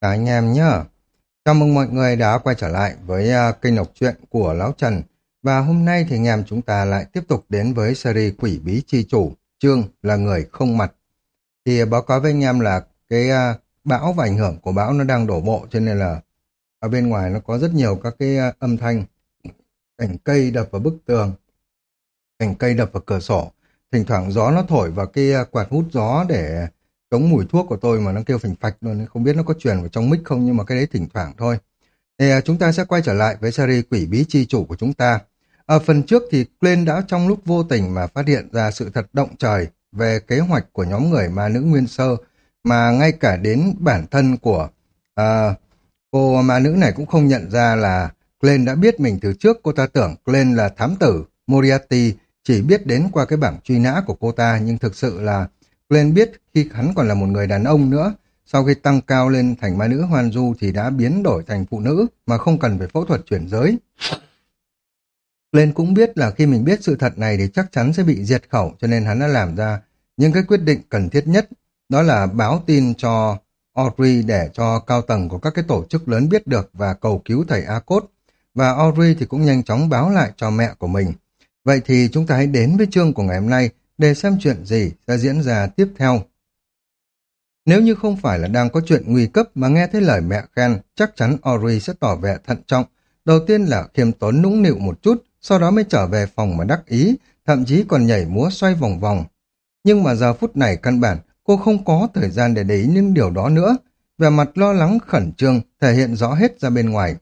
Cả anh em nhé Chào mừng mọi người đã quay trở lại với uh, kênh đọc truyện của Lão Trần. Và hôm nay thì anh em chúng ta lại tiếp tục đến với series Quỷ Bí Chi Chủ, chương là người không mặt. Thì à, báo cáo với anh em là cái uh, bão và ảnh hưởng của bão nó đang đổ bộ cho nên là ở bên ngoài nó có rất nhiều các cái uh, âm thanh cảnh cây đập vào bức tường, cảnh cây đập vào cửa sổ. Thỉnh thoảng gió nó thổi vào cái quạt hút gió để chống mùi thuốc của tôi mà nó kêu phình phạch luôn, không biết nó có truyền vào trong mic không nhưng mà cái đấy thỉnh thoảng thôi. Thì à, chúng ta sẽ quay trở lại với series quỷ bí chi chủ của chúng ta. Ở phần trước thì Glenn đã trong lúc vô tình mà phát hiện ra sự thật động trời về kế hoạch của nhóm người ma nữ Nguyên Sơ mà ngay cả đến bản thân của uh, cô ma nữ này cũng không nhận ra là Glenn đã biết mình từ trước cô ta tưởng Glenn là thám tử Moriarty chỉ biết đến qua cái bảng truy nã của cô ta nhưng thực sự là Glenn biết khi hắn còn là một người đàn ông nữa, sau khi tăng cao lên thành ma nữ hoan du thì đã biến đổi thành phụ nữ mà không cần phải phẫu thuật chuyển giới. Glenn cũng biết là khi mình biết sự thật này thì chắc chắn sẽ bị diệt khẩu cho nên hắn đã làm ra những cái quyết định cần thiết nhất đó là báo tin cho Audrey để cho cao tầng của các cái tổ chức lớn biết được và cầu cứu thầy A-Cốt. Và Audrey thì cũng nhanh chóng báo lại cho mẹ của mình. Vậy thì chúng ta hãy đến với chương của ngày hôm nay để xem chuyện gì sẽ diễn ra tiếp theo. Nếu như không phải là đang có chuyện nguy cấp mà nghe thấy lời mẹ khen, chắc chắn Ori sẽ tỏ vẻ thận trọng. Đầu tiên là khiêm tốn nũng nịu một chút, sau đó mới trở về phòng mà đắc ý, thậm chí còn nhảy múa xoay vòng vòng. Nhưng mà giờ phút này căn bản, cô không có thời gian để để ý những điều đó nữa. Về mặt lo lắng khẩn trương, thể hiện rõ hết ra bên ngoài.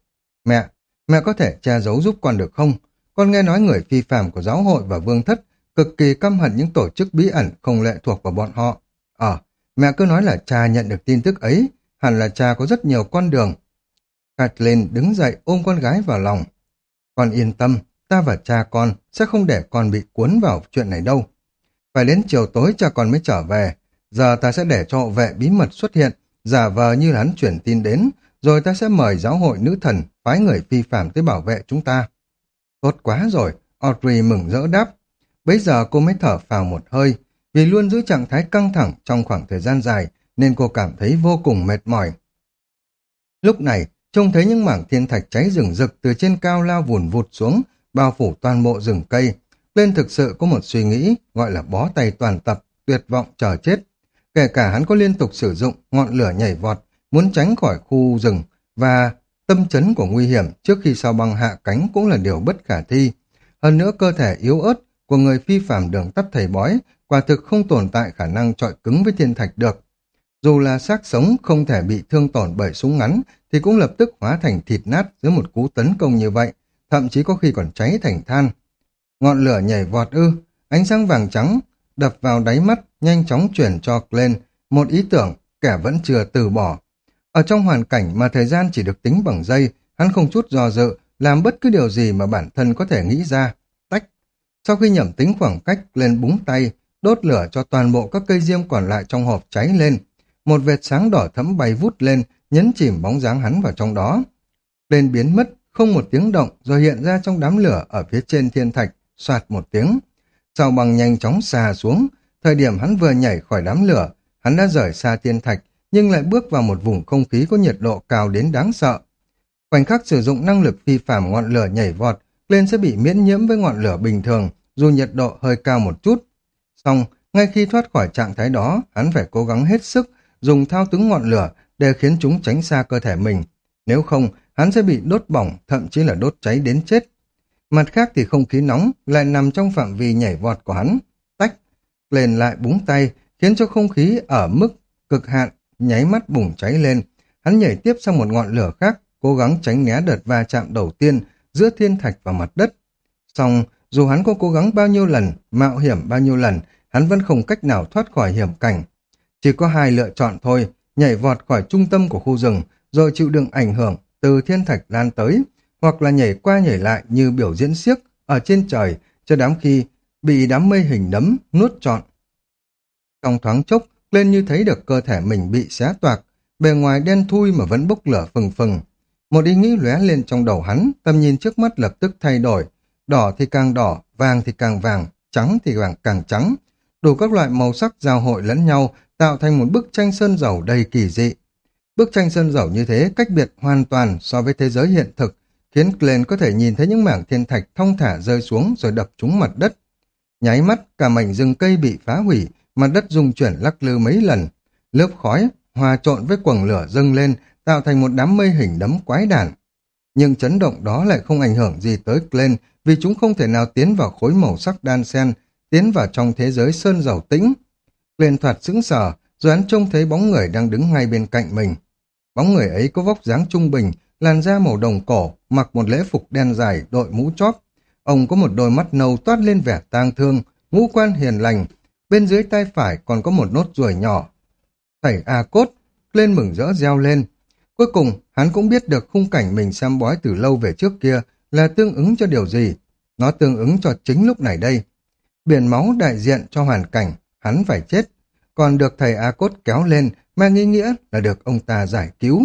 Mẹ, mẹ có thể che giấu giúp con được không? Con nghe nói người phi phạm của giáo hội và vương thất cực kỳ căm hận những tổ chức bí ẩn không lệ thuộc vào bọn họ. Ờ, mẹ cứ nói là cha nhận được tin tức ấy, hẳn là cha có rất nhiều con đường. Kathleen đứng dậy ôm con gái vào lòng. Con yên tâm, ta và cha con sẽ không để con bị cuốn vào chuyện này đâu. Phải đến chiều tối cha con mới trở về, giờ ta sẽ để cho hộ vệ bí mật xuất hiện, giả vờ như hắn chuyển tin đến, rồi ta sẽ mời giáo hội nữ thần phái người phi phạm tới bảo vệ chúng ta. Tốt quá rồi, Audrey mừng rỡ đáp. Bây giờ cô mới thở phào một hơi, vì luôn giữ trạng thái căng thẳng trong khoảng thời gian dài, nên cô cảm thấy vô cùng mệt mỏi. Lúc này, trông thấy những mảng thiên thạch cháy rừng rực từ trên cao lao vùn vụt xuống, bao phủ toàn bộ rừng cây. Lên thực sự có một suy nghĩ, gọi là bó tay toàn tập, tuyệt vọng chờ chết. Kể cả hắn có liên tục sử dụng ngọn lửa nhảy vọt, muốn tránh khỏi khu rừng và tâm chấn của nguy hiểm trước khi sao băng hạ cánh cũng là điều bất khả thi. Hơn nữa cơ thể yếu ớt của người phi phạm đường tắt thầy bói, quả thực không tồn tại khả năng trọi cứng với thiên thạch được. Dù là xác sống không thể bị thương tổn bởi súng ngắn, thì cũng lập tức hóa thành thịt nát dưới một cú tấn công như vậy, thậm chí có khi còn cháy thành than. Ngọn lửa nhảy vọt ư, ánh sáng vàng trắng đập vào đáy mắt, nhanh chóng chuyển cho Glenn một ý tưởng kẻ vẫn chưa từ bỏ. Ở trong hoàn cảnh mà thời gian chỉ được tính bằng giây, hắn không chút do dự, làm bất cứ điều gì mà bản thân có thể nghĩ ra. Sau khi nhẩm tính khoảng cách lên búng tay, đốt lửa cho toàn bộ các cây diêm còn lại trong hộp cháy lên. Một vệt sáng đỏ thẫm bay vút lên, nhấn chìm bóng dáng hắn vào trong đó. Lên biến mất, không một tiếng động rồi hiện ra trong đám lửa ở phía trên thiên thạch, soạt một tiếng. Sao bằng nhanh chóng xà xuống, thời điểm hắn vừa nhảy khỏi đám lửa, hắn đã rời xa thiên thạch, nhưng lại bước vào một vùng không khí có nhiệt độ cao đến đáng sợ. Khoảnh khắc sử dụng năng lực phi phạm ngọn lửa nhảy vọt, lên sẽ bị miễn nhiễm với ngọn lửa bình thường, dù nhiệt độ hơi cao một chút. Xong, ngay khi thoát khỏi trạng thái đó, hắn phải cố gắng hết sức dùng thao túng ngọn lửa để khiến chúng tránh xa cơ thể mình. Nếu không, hắn sẽ bị đốt bỏng, thậm chí là đốt cháy đến chết. Mặt khác thì không khí nóng lại nằm trong phạm vi nhảy vọt của hắn. Tách, lên lại búng tay, khiến cho không khí ở mức cực hạn, nháy mắt bùng cháy lên. Hắn nhảy tiếp sang một ngọn lửa khác, cố gắng tránh né đợt va chạm đầu tiên giữa thiên thạch và mặt đất. Xong, dù hắn có cố gắng bao nhiêu lần, mạo hiểm bao nhiêu lần, hắn vẫn không cách nào thoát khỏi hiểm cảnh. Chỉ có hai lựa chọn thôi, nhảy vọt khỏi trung tâm của khu rừng, rồi chịu đựng ảnh hưởng từ thiên thạch lan tới, hoặc là nhảy qua nhảy lại như biểu diễn xiếc ở trên trời, cho đám khi bị đám mây hình nấm nuốt trọn. Trong thoáng chốc, lên như thấy được cơ thể mình bị xé toạc, bề ngoài đen thui mà vẫn bốc lửa phừng phừng. Một ý nghĩ lóe lên trong đầu hắn, tầm nhìn trước mắt lập tức thay đổi, Đỏ thì càng đỏ, vàng thì càng vàng, trắng thì vàng càng trắng. Đủ các loại màu sắc giao hội lẫn nhau tạo thành một bức tranh sơn dầu đầy kỳ dị. Bức tranh sơn dầu như thế cách biệt hoàn toàn so với thế giới hiện thực, khiến Glenn có thể nhìn thấy những mảng thiên thạch thong thả rơi xuống rồi đập trúng mặt đất. Nháy mắt, cả mảnh rừng cây bị phá hủy, mặt đất rung chuyển lắc lư mấy lần. Lớp khói hòa trộn với quầng lửa dâng lên, tạo thành một đám mây hình đấm quái đản. Nhưng chấn động đó lại không ảnh hưởng gì tới Glenn vì chúng không thể nào tiến vào khối màu sắc đan xen, tiến vào trong thế giới sơn dầu tĩnh. Glenn thoạt sững sờ, rồi hắn trông thấy bóng người đang đứng ngay bên cạnh mình. Bóng người ấy có vóc dáng trung bình, làn da màu đồng cổ, mặc một lễ phục đen dài, đội mũ chóp. Ông có một đôi mắt nâu toát lên vẻ tang thương, ngũ quan hiền lành. Bên dưới tay phải còn có một nốt ruồi nhỏ. Thầy A Cốt, lên mừng rỡ reo lên. Cuối cùng, hắn cũng biết được khung cảnh mình xem bói từ lâu về trước kia là tương ứng cho điều gì. Nó tương ứng cho chính lúc này đây. Biển máu đại diện cho hoàn cảnh, hắn phải chết. Còn được thầy A Cốt kéo lên, mang ý nghĩa là được ông ta giải cứu.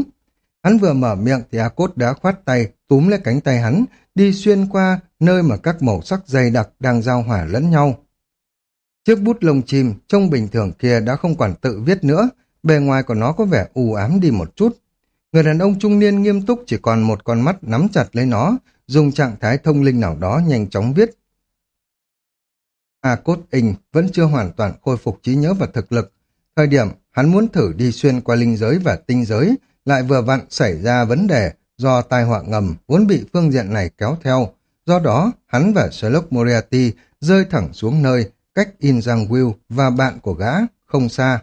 Hắn vừa mở miệng thì A Cốt đã khoát tay, túm lấy cánh tay hắn, đi xuyên qua nơi mà các màu sắc dày đặc đang giao hòa lẫn nhau. Chiếc bút lông chim trông bình thường kia đã không còn tự viết nữa, bề ngoài của nó có vẻ u ám đi một chút. Người đàn ông trung niên nghiêm túc chỉ còn một con mắt nắm chặt lấy nó, dùng trạng thái thông linh nào đó nhanh chóng viết. A Cốt Inc vẫn chưa hoàn toàn khôi phục trí nhớ và thực lực. Thời điểm hắn muốn thử đi xuyên qua linh giới và tinh giới, lại vừa vặn xảy ra vấn đề do tai họa ngầm vốn bị phương diện này kéo theo. Do đó, hắn và Sherlock Moriarty rơi thẳng xuống nơi cách In Will và bạn của gã không xa.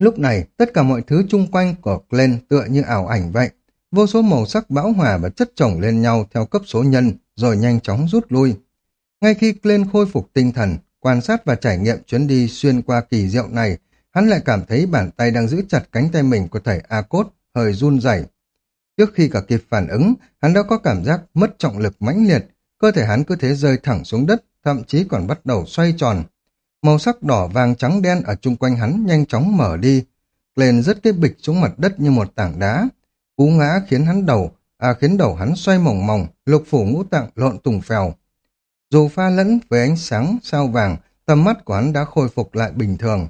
Lúc này, tất cả mọi thứ chung quanh của Glenn tựa như ảo ảnh vậy. Vô số màu sắc bão hòa và chất chồng lên nhau theo cấp số nhân, rồi nhanh chóng rút lui. Ngay khi Glenn khôi phục tinh thần, quan sát và trải nghiệm chuyến đi xuyên qua kỳ diệu này, hắn lại cảm thấy bàn tay đang giữ chặt cánh tay mình của thầy A-Cốt, hơi run rẩy. Trước khi cả kịp phản ứng, hắn đã có cảm giác mất trọng lực mãnh liệt, cơ thể hắn cứ thế rơi thẳng xuống đất, thậm chí còn bắt đầu xoay tròn. Màu sắc đỏ vàng trắng đen ở chung quanh hắn nhanh chóng mở đi, lên rất cái bịch xuống mặt đất như một tảng đá. Cú ngã khiến hắn đầu, à khiến đầu hắn xoay mỏng mỏng, lục phủ ngũ tạng lộn tùng phèo. Dù pha lẫn với ánh sáng sao vàng, tầm mắt của hắn đã khôi phục lại bình thường.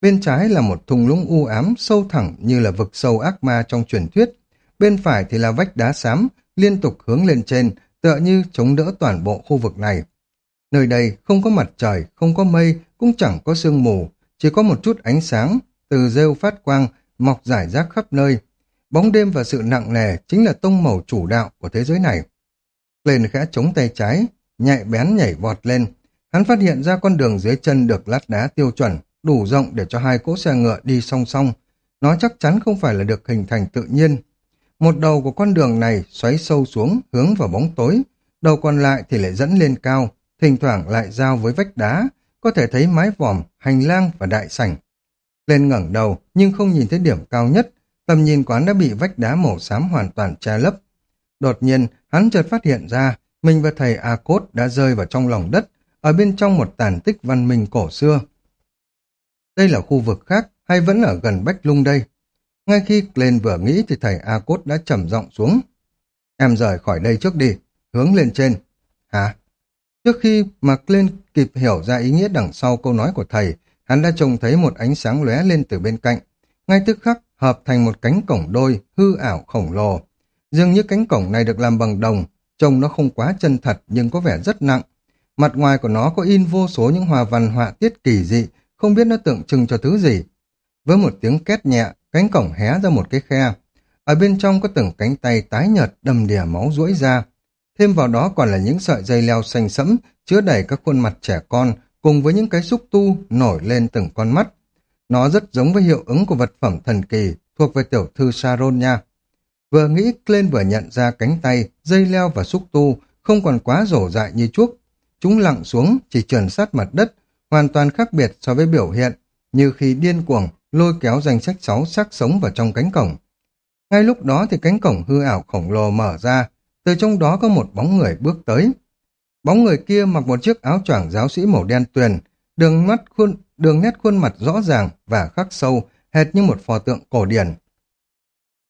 Bên trái là một thung lũng u ám sâu thẳng như là vực sâu ác ma trong truyền thuyết. Bên phải thì là vách đá xám, liên tục hướng lên trên, tựa như chống đỡ toàn bộ khu vực này. Nơi đây không có mặt trời, không có mây, cũng chẳng có sương mù, chỉ có một chút ánh sáng, từ rêu phát quang, mọc rải rác khắp nơi. Bóng đêm và sự nặng nề chính là tông màu chủ đạo của thế giới này. Lên khẽ chống tay trái, nhạy bén nhảy vọt lên. Hắn phát hiện ra con đường dưới chân được lát đá tiêu chuẩn, đủ rộng để cho hai cỗ xe ngựa đi song song. Nó chắc chắn không phải là được hình thành tự nhiên. Một đầu của con đường này xoáy sâu xuống, hướng vào bóng tối. Đầu còn lại thì lại dẫn lên cao, thỉnh thoảng lại giao với vách đá, có thể thấy mái vòm, hành lang và đại sảnh. Lên ngẩng đầu, nhưng không nhìn thấy điểm cao nhất, tầm nhìn quán đã bị vách đá màu xám hoàn toàn che lấp. Đột nhiên, hắn chợt phát hiện ra, mình và thầy A Cốt đã rơi vào trong lòng đất, ở bên trong một tàn tích văn minh cổ xưa. Đây là khu vực khác, hay vẫn ở gần Bách Lung đây? Ngay khi lên vừa nghĩ thì thầy A Cốt đã trầm giọng xuống. Em rời khỏi đây trước đi, hướng lên trên. Hả? Trước khi mà lên kịp hiểu ra ý nghĩa đằng sau câu nói của thầy, hắn đã trông thấy một ánh sáng lóe lên từ bên cạnh. Ngay tức khắc, hợp thành một cánh cổng đôi, hư ảo khổng lồ. Dường như cánh cổng này được làm bằng đồng, trông nó không quá chân thật nhưng có vẻ rất nặng. Mặt ngoài của nó có in vô số những hòa văn họa tiết kỳ dị, không biết nó tượng trưng cho thứ gì. Với một tiếng két nhẹ, cánh cổng hé ra một cái khe. Ở bên trong có từng cánh tay tái nhợt đầm đìa máu rũi ra. Thêm vào đó còn là những sợi dây leo xanh sẫm, chứa đầy các khuôn mặt trẻ con, cùng với những cái xúc tu nổi lên từng con mắt. Nó rất giống với hiệu ứng của vật phẩm thần kỳ thuộc về tiểu thư Sharon nha. Vừa nghĩ lên vừa nhận ra cánh tay, dây leo và xúc tu không còn quá rổ dại như chuốc. Chúng lặng xuống, chỉ trườn sát mặt đất, hoàn toàn khác biệt so với biểu hiện, như khi điên cuồng lôi kéo danh sách sáu xác sống vào trong cánh cổng. Ngay lúc đó thì cánh cổng hư ảo khổng lồ mở ra, từ trong đó có một bóng người bước tới. Bóng người kia mặc một chiếc áo choàng giáo sĩ màu đen tuyền, đường mắt khuôn, đường nét khuôn mặt rõ ràng và khắc sâu, hệt như một pho tượng cổ điển.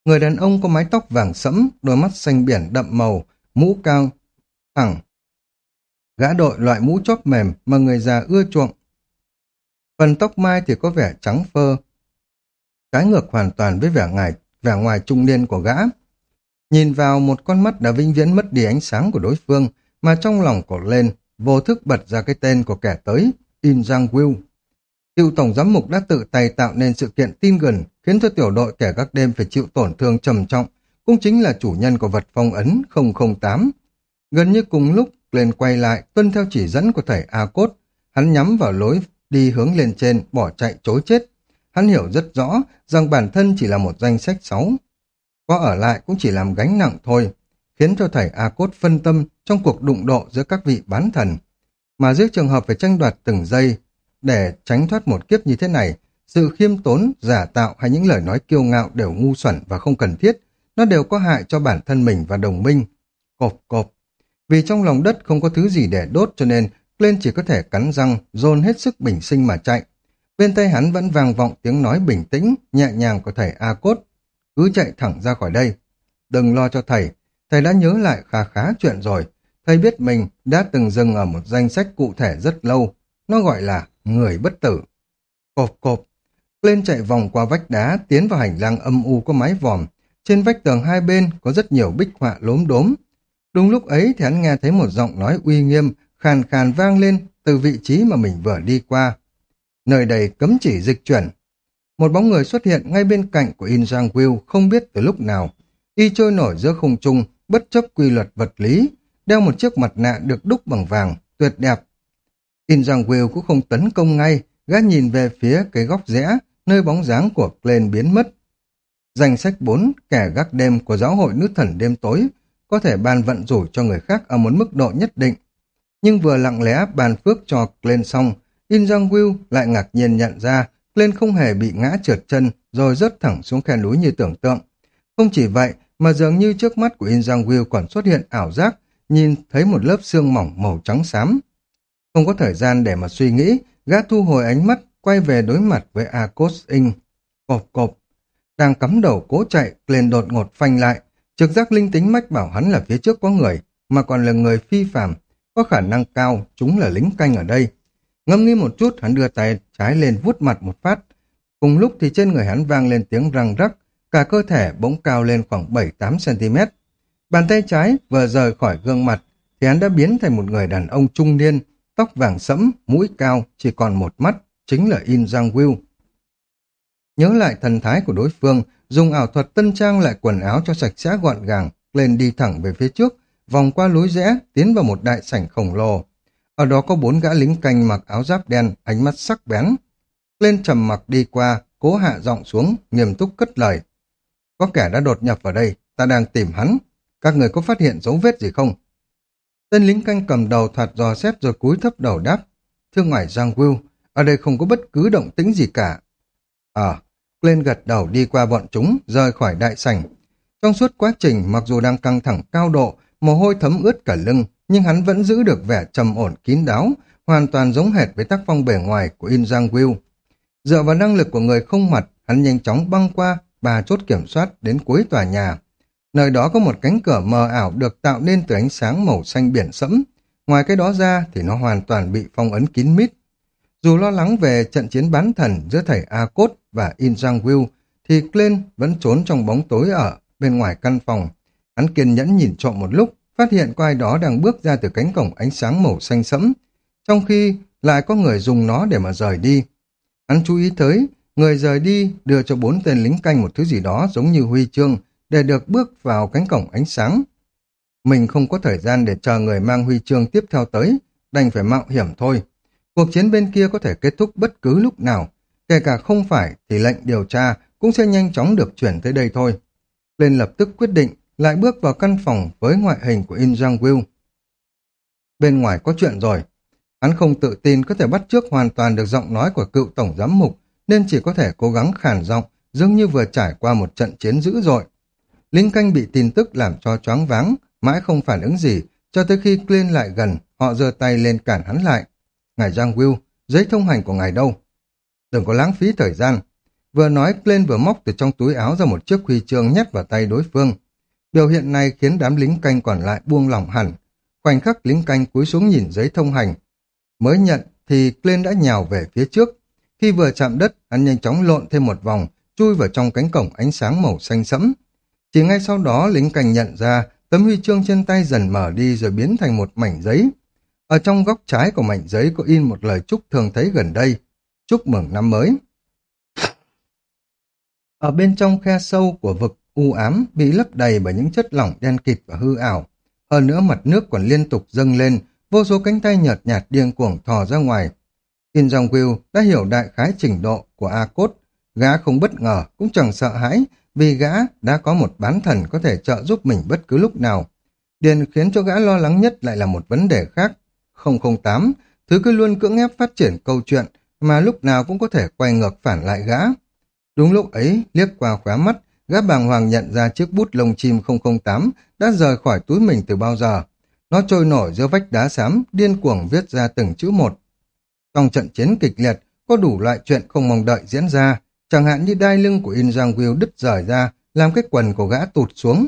Người đàn ông có mái tóc vàng sẫm, đôi mắt xanh biển đậm màu, mũ cao, thẳng. Gã đội loại mũ chóp mềm mà người già ưa chuộng. Phần tóc mai thì có vẻ trắng phơ. trái ngược hoàn toàn với vẻ ngoài, vẻ ngoài trung niên của gã. Nhìn vào một con mắt đã vinh viễn mất đi ánh sáng của đối phương, mà trong lòng cổ lên, vô thức bật ra cái tên của kẻ tới, In Giang Will. Cựu Tổng Giám mục đã tự tay tạo nên sự kiện tin gần, khiến cho tiểu đội kẻ các đêm phải chịu tổn thương trầm trọng, cũng chính là chủ nhân của vật phong ấn 008. Gần như cùng lúc, lên quay lại, tuân theo chỉ dẫn của thầy A-Cốt, hắn nhắm vào lối đi hướng lên trên, bỏ chạy chối chết. Hắn hiểu rất rõ rằng bản thân chỉ là một danh sách sáu. Có ở lại cũng chỉ làm gánh nặng thôi, khiến cho thầy A-Cốt phân tâm trong cuộc đụng độ giữa các vị bán thần. Mà dưới trường hợp phải tranh đoạt từng giây, để tránh thoát một kiếp như thế này, sự khiêm tốn, giả tạo hay những lời nói kiêu ngạo đều ngu xuẩn và không cần thiết, nó đều có hại cho bản thân mình và đồng minh. Cộp cộp. Vì trong lòng đất không có thứ gì để đốt cho nên lên chỉ có thể cắn răng, dồn hết sức bình sinh mà chạy. Bên tay hắn vẫn vang vọng tiếng nói bình tĩnh, nhẹ nhàng của thầy A-Cốt. Cứ chạy thẳng ra khỏi đây. Đừng lo cho thầy, thầy đã nhớ lại khá khá chuyện rồi. Thầy biết mình đã từng dừng ở một danh sách cụ thể rất lâu. Nó gọi là người bất tử. Cộp cộp. Lên chạy vòng qua vách đá, tiến vào hành lang âm u có mái vòm. Trên vách tường hai bên có rất nhiều bích họa lốm đốm. Đúng lúc ấy thì hắn nghe thấy một giọng nói uy nghiêm, khàn khàn vang lên từ vị trí mà mình vừa đi qua. Nơi đây cấm chỉ dịch chuyển. Một bóng người xuất hiện ngay bên cạnh của In Giang Will không biết từ lúc nào. Y trôi nổi giữa không trung, bất chấp quy luật vật lý, đeo một chiếc mặt nạ được đúc bằng vàng, tuyệt đẹp. In Giang Will cũng không tấn công ngay, gã nhìn về phía cái góc rẽ, nơi bóng dáng của Glenn biến mất. Danh sách 4, kẻ gác đêm của giáo hội nữ thần đêm tối, có thể ban vận rủi cho người khác ở một mức độ nhất định. Nhưng vừa lặng lẽ bàn phước cho Glenn xong, In Jong Will lại ngạc nhiên nhận ra lên không hề bị ngã trượt chân rồi rớt thẳng xuống khe núi như tưởng tượng. Không chỉ vậy, mà dường như trước mắt của In Giang Will còn xuất hiện ảo giác, nhìn thấy một lớp xương mỏng màu trắng xám. Không có thời gian để mà suy nghĩ, gã thu hồi ánh mắt, quay về đối mặt với Akos In. Cộp cộp. Đang cắm đầu cố chạy, Glenn đột ngột phanh lại. Trực giác linh tính mách bảo hắn là phía trước có người, mà còn là người phi phàm, có khả năng cao, chúng là lính canh ở đây. Ngâm nghĩ một chút, hắn đưa tay cái lên vuốt mặt một phát. Cùng lúc thì trên người hắn vang lên tiếng răng rắc, cả cơ thể bỗng cao lên khoảng 7-8 cm. Bàn tay trái vừa rời khỏi gương mặt, thì hắn đã biến thành một người đàn ông trung niên, tóc vàng sẫm, mũi cao, chỉ còn một mắt, chính là In Giang Will. Nhớ lại thần thái của đối phương, dùng ảo thuật tân trang lại quần áo cho sạch sẽ gọn gàng, lên đi thẳng về phía trước, vòng qua lối rẽ, tiến vào một đại sảnh khổng lồ. Ở đó có bốn gã lính canh mặc áo giáp đen, ánh mắt sắc bén. Lên trầm mặc đi qua, cố hạ giọng xuống, nghiêm túc cất lời. Có kẻ đã đột nhập vào đây, ta đang tìm hắn. Các người có phát hiện dấu vết gì không? Tên lính canh cầm đầu thoạt dò xét rồi cúi thấp đầu đáp. Thưa ngoại Giang Will, ở đây không có bất cứ động tĩnh gì cả. À, lên gật đầu đi qua bọn chúng, rời khỏi đại sảnh. Trong suốt quá trình, mặc dù đang căng thẳng cao độ, mồ hôi thấm ướt cả lưng, nhưng hắn vẫn giữ được vẻ trầm ổn kín đáo, hoàn toàn giống hệt với tác phong bề ngoài của In Giang Will. Dựa vào năng lực của người không mặt, hắn nhanh chóng băng qua ba chốt kiểm soát đến cuối tòa nhà. Nơi đó có một cánh cửa mờ ảo được tạo nên từ ánh sáng màu xanh biển sẫm. Ngoài cái đó ra thì nó hoàn toàn bị phong ấn kín mít. Dù lo lắng về trận chiến bán thần giữa thầy A-Cốt và In Giang Will, thì Glenn vẫn trốn trong bóng tối ở bên ngoài căn phòng. Hắn kiên nhẫn nhìn trộm một lúc, phát hiện có ai đó đang bước ra từ cánh cổng ánh sáng màu xanh sẫm, trong khi lại có người dùng nó để mà rời đi. Hắn chú ý tới, người rời đi đưa cho bốn tên lính canh một thứ gì đó giống như huy chương để được bước vào cánh cổng ánh sáng. Mình không có thời gian để chờ người mang huy chương tiếp theo tới, đành phải mạo hiểm thôi. Cuộc chiến bên kia có thể kết thúc bất cứ lúc nào, kể cả không phải thì lệnh điều tra cũng sẽ nhanh chóng được chuyển tới đây thôi. Lên lập tức quyết định lại bước vào căn phòng với ngoại hình của In Jang Will. Bên ngoài có chuyện rồi. Hắn không tự tin có thể bắt trước hoàn toàn được giọng nói của cựu tổng giám mục, nên chỉ có thể cố gắng khản giọng, dường như vừa trải qua một trận chiến dữ dội. Linh canh bị tin tức làm cho choáng váng, mãi không phản ứng gì, cho tới khi Clint lại gần, họ giơ tay lên cản hắn lại. Ngài Giang Will, giấy thông hành của ngài đâu? Đừng có lãng phí thời gian. Vừa nói, Clint vừa móc từ trong túi áo ra một chiếc huy chương nhét vào tay đối phương. Biểu hiện này khiến đám lính canh còn lại buông lỏng hẳn. Khoảnh khắc lính canh cúi xuống nhìn giấy thông hành. Mới nhận thì Clint đã nhào về phía trước. Khi vừa chạm đất, hắn nhanh chóng lộn thêm một vòng, chui vào trong cánh cổng ánh sáng màu xanh sẫm. Chỉ ngay sau đó lính canh nhận ra tấm huy chương trên tay dần mở đi rồi biến thành một mảnh giấy. Ở trong góc trái của mảnh giấy có in một lời chúc thường thấy gần đây. Chúc mừng năm mới. Ở bên trong khe sâu của vực u ám bị lấp đầy bởi những chất lỏng đen kịt và hư ảo. Hơn nữa mặt nước còn liên tục dâng lên, vô số cánh tay nhợt nhạt điên cuồng thò ra ngoài. Kim Jong Will đã hiểu đại khái trình độ của A Cốt. Gã không bất ngờ, cũng chẳng sợ hãi, vì gã đã có một bán thần có thể trợ giúp mình bất cứ lúc nào. Điền khiến cho gã lo lắng nhất lại là một vấn đề khác. 008, thứ cứ luôn cưỡng ép phát triển câu chuyện mà lúc nào cũng có thể quay ngược phản lại gã. Đúng lúc ấy, liếc qua khóa mắt, gã bàng hoàng nhận ra chiếc bút lông chim 008 đã rời khỏi túi mình từ bao giờ. Nó trôi nổi giữa vách đá xám, điên cuồng viết ra từng chữ một. Trong trận chiến kịch liệt, có đủ loại chuyện không mong đợi diễn ra, chẳng hạn như đai lưng của In Jang Will đứt rời ra, làm cái quần của gã tụt xuống.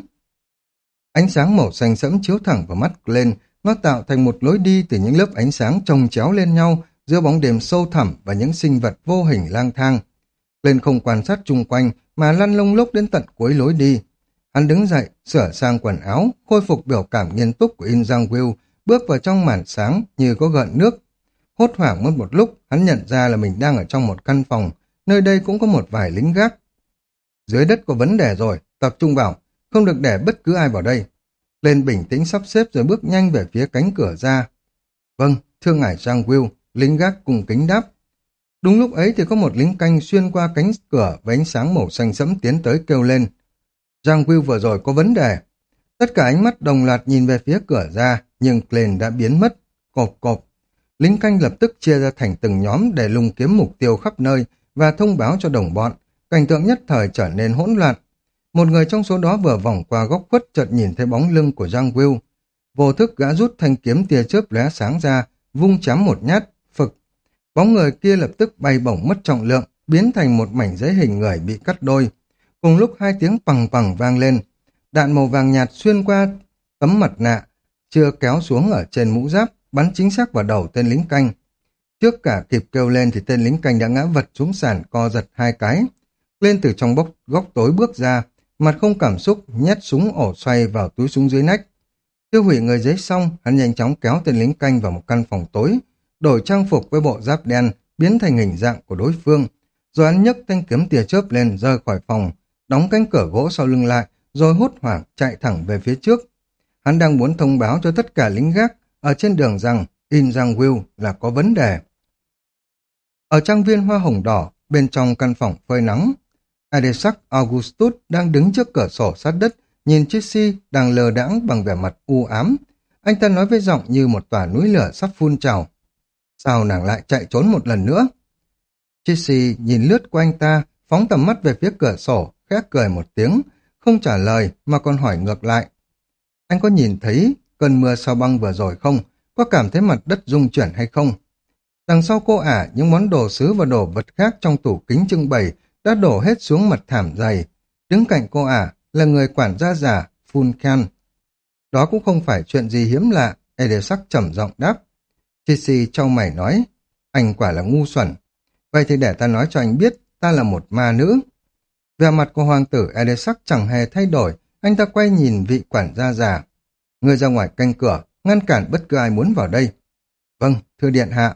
Ánh sáng màu xanh sẫm chiếu thẳng vào mắt lên, nó tạo thành một lối đi từ những lớp ánh sáng chồng chéo lên nhau giữa bóng đêm sâu thẳm và những sinh vật vô hình lang thang. Lên không quan sát chung quanh mà lăn lông lốc đến tận cuối lối đi. Hắn đứng dậy, sửa sang quần áo, khôi phục biểu cảm nghiêm túc của In Giang Will, bước vào trong màn sáng như có gợn nước. Hốt hoảng mất một lúc, hắn nhận ra là mình đang ở trong một căn phòng, nơi đây cũng có một vài lính gác. Dưới đất có vấn đề rồi, tập trung vào, không được để bất cứ ai vào đây. Lên bình tĩnh sắp xếp rồi bước nhanh về phía cánh cửa ra. Vâng, thưa ngài Giang Will, lính gác cùng kính đáp. Đúng lúc ấy thì có một lính canh xuyên qua cánh cửa với ánh sáng màu xanh sẫm tiến tới kêu lên. Giang Will vừa rồi có vấn đề. Tất cả ánh mắt đồng loạt nhìn về phía cửa ra, nhưng Glenn đã biến mất. Cộp cộp. Lính canh lập tức chia ra thành từng nhóm để lùng kiếm mục tiêu khắp nơi và thông báo cho đồng bọn. Cảnh tượng nhất thời trở nên hỗn loạn. Một người trong số đó vừa vòng qua góc khuất chợt nhìn thấy bóng lưng của Giang Will. Vô thức gã rút thanh kiếm tia chớp lóe sáng ra, vung chém một nhát. Bóng người kia lập tức bay bổng mất trọng lượng, biến thành một mảnh giấy hình người bị cắt đôi. Cùng lúc hai tiếng pằng pằng vang lên, đạn màu vàng nhạt xuyên qua tấm mặt nạ, chưa kéo xuống ở trên mũ giáp, bắn chính xác vào đầu tên lính canh. Trước cả kịp kêu lên thì tên lính canh đã ngã vật xuống sàn co giật hai cái. Lên từ trong bốc, góc tối bước ra, mặt không cảm xúc, nhét súng ổ xoay vào túi súng dưới nách. Tiêu hủy người giấy xong, hắn nhanh chóng kéo tên lính canh vào một căn phòng tối, đổi trang phục với bộ giáp đen, biến thành hình dạng của đối phương. Rồi hắn nhấc thanh kiếm tia chớp lên rơi khỏi phòng, đóng cánh cửa gỗ sau lưng lại, rồi hốt hoảng chạy thẳng về phía trước. Hắn đang muốn thông báo cho tất cả lính gác ở trên đường rằng In rằng Will là có vấn đề. Ở trang viên hoa hồng đỏ, bên trong căn phòng phơi nắng, Adesac Augustus đang đứng trước cửa sổ sát đất, nhìn Chissy đang lờ đãng bằng vẻ mặt u ám. Anh ta nói với giọng như một tòa núi lửa sắp phun trào. Sao nàng lại chạy trốn một lần nữa? Chissy nhìn lướt qua anh ta, phóng tầm mắt về phía cửa sổ, khẽ cười một tiếng, không trả lời mà còn hỏi ngược lại. Anh có nhìn thấy cơn mưa sao băng vừa rồi không? Có cảm thấy mặt đất rung chuyển hay không? Đằng sau cô ả, những món đồ sứ và đồ vật khác trong tủ kính trưng bày đã đổ hết xuống mặt thảm dày. Đứng cạnh cô ả là người quản gia giả, Phun Khan. Đó cũng không phải chuyện gì hiếm lạ, Edesak trầm giọng đáp. Chisi trao mày nói, anh quả là ngu xuẩn. Vậy thì để ta nói cho anh biết, ta là một ma nữ. Về mặt của hoàng tử Edesac chẳng hề thay đổi, anh ta quay nhìn vị quản gia già. Người ra ngoài canh cửa, ngăn cản bất cứ ai muốn vào đây. Vâng, thưa điện hạ.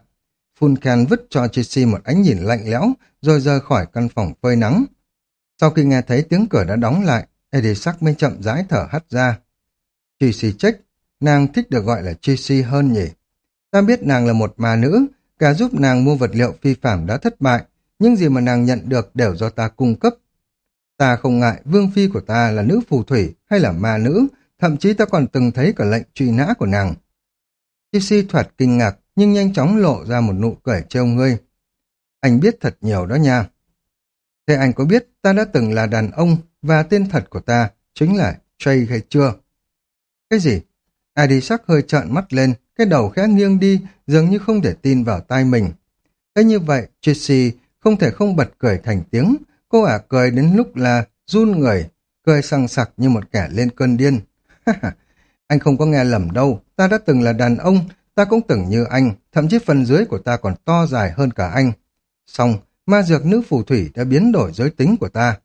Phun Khan vứt cho Chisi một ánh nhìn lạnh lẽo, rồi rời khỏi căn phòng phơi nắng. Sau khi nghe thấy tiếng cửa đã đóng lại, Edisac mới chậm rãi thở hắt ra. Chisi trách, nàng thích được gọi là Chisi hơn nhỉ. Ta biết nàng là một ma nữ, cả giúp nàng mua vật liệu phi phạm đã thất bại, nhưng gì mà nàng nhận được đều do ta cung cấp. Ta không ngại vương phi của ta là nữ phù thủy hay là ma nữ, thậm chí ta còn từng thấy cả lệnh truy nã của nàng. Chisi thoạt kinh ngạc, nhưng nhanh chóng lộ ra một nụ cười trêu ngươi. Anh biết thật nhiều đó nha. Thế anh có biết ta đã từng là đàn ông và tên thật của ta chính là Trey hay chưa? Cái gì? Adi sắc hơi trợn mắt lên, cái đầu khẽ nghiêng đi, dường như không thể tin vào tai mình. Thế như vậy, Tracy không thể không bật cười thành tiếng. Cô ả cười đến lúc là run người, cười sằng sặc như một kẻ lên cơn điên. anh không có nghe lầm đâu, ta đã từng là đàn ông, ta cũng từng như anh, thậm chí phần dưới của ta còn to dài hơn cả anh. Xong, ma dược nữ phù thủy đã biến đổi giới tính của ta.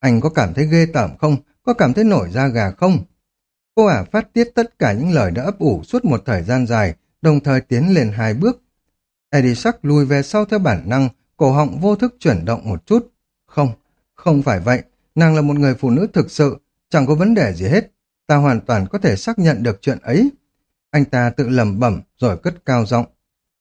Anh có cảm thấy ghê tởm không? Có cảm thấy nổi da gà không? Cô ả phát tiết tất cả những lời đã ấp ủ suốt một thời gian dài, đồng thời tiến lên hai bước. Eddie sắc lùi về sau theo bản năng, cổ họng vô thức chuyển động một chút. Không, không phải vậy, nàng là một người phụ nữ thực sự, chẳng có vấn đề gì hết. Ta hoàn toàn có thể xác nhận được chuyện ấy. Anh ta tự lầm bẩm rồi cất cao giọng.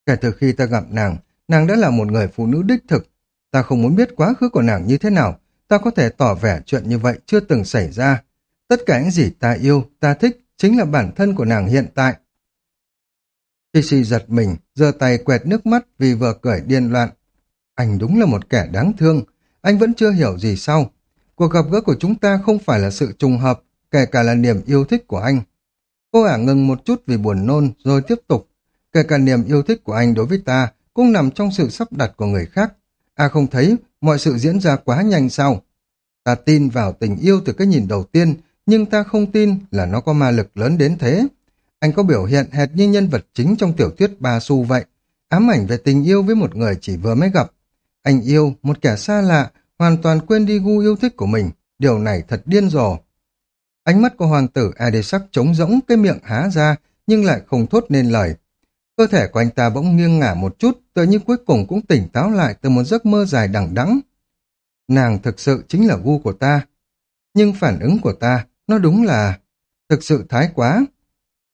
Kể từ khi ta gặp nàng, nàng đã là một người phụ nữ đích thực. Ta không muốn biết quá khứ của nàng như thế nào, ta có thể tỏ vẻ chuyện như vậy chưa từng xảy ra. Tất cả những gì ta yêu, ta thích, chính là bản thân của nàng hiện tại. Casey giật mình, giơ tay quẹt nước mắt vì vừa cười điên loạn. Anh đúng là một kẻ đáng thương, anh vẫn chưa hiểu gì sau. Cuộc gặp gỡ của chúng ta không phải là sự trùng hợp, kể cả là niềm yêu thích của anh. Cô ả ngừng một chút vì buồn nôn, rồi tiếp tục. Kể cả niềm yêu thích của anh đối với ta cũng nằm trong sự sắp đặt của người khác. À không thấy, mọi sự diễn ra quá nhanh sao? Ta tin vào tình yêu từ cái nhìn đầu tiên, nhưng ta không tin là nó có ma lực lớn đến thế. Anh có biểu hiện hệt như nhân vật chính trong tiểu thuyết Ba Su vậy, ám ảnh về tình yêu với một người chỉ vừa mới gặp. Anh yêu một kẻ xa lạ, hoàn toàn quên đi gu yêu thích của mình, điều này thật điên rồ. Ánh mắt của hoàng tử Adesak trống rỗng cái miệng há ra, nhưng lại không thốt nên lời. Cơ thể của anh ta bỗng nghiêng ngả một chút, tự như cuối cùng cũng tỉnh táo lại từ một giấc mơ dài đằng đẵng. Nàng thực sự chính là gu của ta. Nhưng phản ứng của ta, nó đúng là... Thực sự thái quá.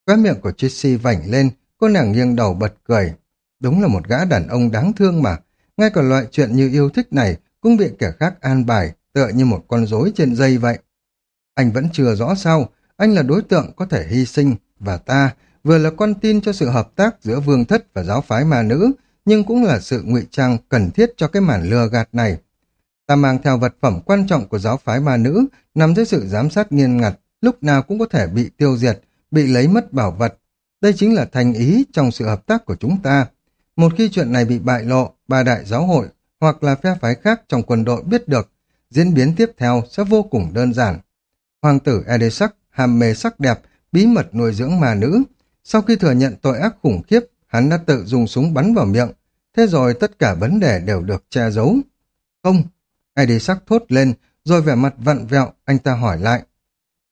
Cái miệng của Tracy vảnh lên, cô nàng nghiêng đầu bật cười. Đúng là một gã đàn ông đáng thương mà. Ngay cả loại chuyện như yêu thích này cũng bị kẻ khác an bài, tựa như một con rối trên dây vậy. Anh vẫn chưa rõ sao, anh là đối tượng có thể hy sinh, và ta vừa là con tin cho sự hợp tác giữa vương thất và giáo phái ma nữ, nhưng cũng là sự ngụy trang cần thiết cho cái màn lừa gạt này. Ta mang theo vật phẩm quan trọng của giáo phái ma nữ, nằm dưới sự giám sát nghiêm ngặt, lúc nào cũng có thể bị tiêu diệt, bị lấy mất bảo vật. Đây chính là thành ý trong sự hợp tác của chúng ta. Một khi chuyện này bị bại lộ, ba đại giáo hội hoặc là phe phái khác trong quân đội biết được, diễn biến tiếp theo sẽ vô cùng đơn giản. Hoàng tử Edesac hàm mê sắc đẹp, bí mật nuôi dưỡng ma nữ. Sau khi thừa nhận tội ác khủng khiếp, hắn đã tự dùng súng bắn vào miệng. Thế rồi tất cả vấn đề đều được che giấu. Không, Edesak thốt lên, rồi vẻ mặt vặn vẹo, anh ta hỏi lại.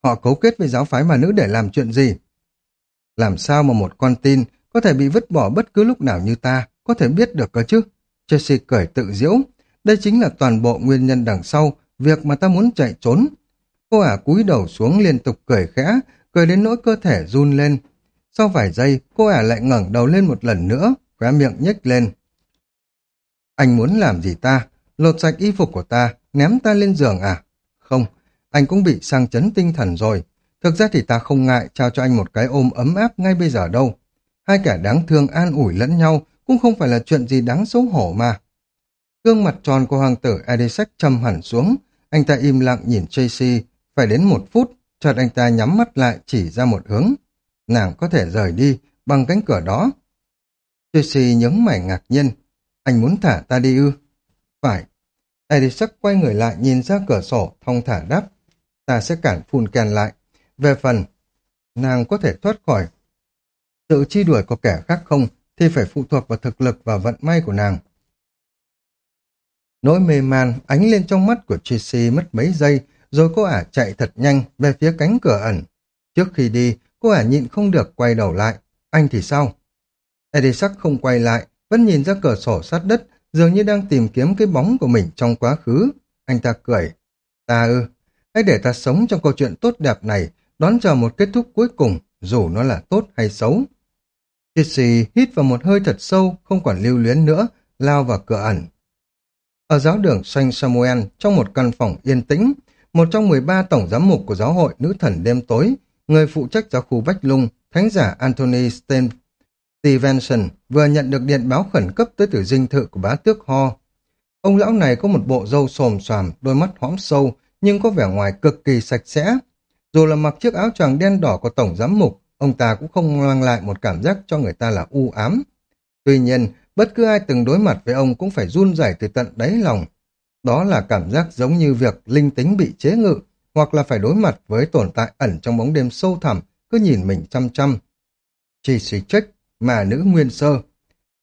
Họ cấu kết với giáo phái mà nữ để làm chuyện gì? Làm sao mà một con tin có thể bị vứt bỏ bất cứ lúc nào như ta, có thể biết được cơ chứ? Jesse cười tự diễu. Đây chính là toàn bộ nguyên nhân đằng sau việc mà ta muốn chạy trốn. Cô ả cúi đầu xuống liên tục cười khẽ, cười đến nỗi cơ thể run lên. Sau vài giây, cô ả lại ngẩng đầu lên một lần nữa, khóe miệng nhếch lên. Anh muốn làm gì ta? Lột sạch y phục của ta, ném ta lên giường à? Không, anh cũng bị sang chấn tinh thần rồi. Thực ra thì ta không ngại trao cho anh một cái ôm ấm áp ngay bây giờ đâu. Hai kẻ đáng thương an ủi lẫn nhau cũng không phải là chuyện gì đáng xấu hổ mà. Gương mặt tròn của hoàng tử Edisek trầm hẳn xuống, anh ta im lặng nhìn Tracy, phải đến một phút, chợt anh ta nhắm mắt lại chỉ ra một hướng. Nàng có thể rời đi bằng cánh cửa đó. Tracy nhướng mày ngạc nhiên. Anh muốn thả ta đi ư? Phải. Edesek quay người lại nhìn ra cửa sổ, thong thả đáp. Ta sẽ cản phun kèn lại. Về phần, nàng có thể thoát khỏi sự chi đuổi của kẻ khác không thì phải phụ thuộc vào thực lực và vận may của nàng. Nỗi mê man ánh lên trong mắt của Tracy mất mấy giây, rồi cô ả chạy thật nhanh về phía cánh cửa ẩn. Trước khi đi, cô ả nhịn không được quay đầu lại. Anh thì sao? Eddie sắc không quay lại, vẫn nhìn ra cửa sổ sát đất, dường như đang tìm kiếm cái bóng của mình trong quá khứ. Anh ta cười. Ta ư, hãy để ta sống trong câu chuyện tốt đẹp này, đón chờ một kết thúc cuối cùng, dù nó là tốt hay xấu. Jesse hít vào một hơi thật sâu, không còn lưu luyến nữa, lao vào cửa ẩn. Ở giáo đường Saint Samuel, trong một căn phòng yên tĩnh, một trong 13 tổng giám mục của giáo hội nữ thần đêm tối, người phụ trách giáo khu Bách Lung, thánh giả Anthony sten Stevenson vừa nhận được điện báo khẩn cấp tới từ dinh thự của bá tước Ho. Ông lão này có một bộ râu xồm xoàm, đôi mắt hõm sâu, nhưng có vẻ ngoài cực kỳ sạch sẽ. Dù là mặc chiếc áo choàng đen đỏ của tổng giám mục, ông ta cũng không mang lại một cảm giác cho người ta là u ám. Tuy nhiên, bất cứ ai từng đối mặt với ông cũng phải run rẩy từ tận đáy lòng. Đó là cảm giác giống như việc linh tính bị chế ngự, hoặc là phải đối mặt với tồn tại ẩn trong bóng đêm sâu thẳm, cứ nhìn mình chăm chăm. Chỉ suy trách, mà nữ nguyên sơ.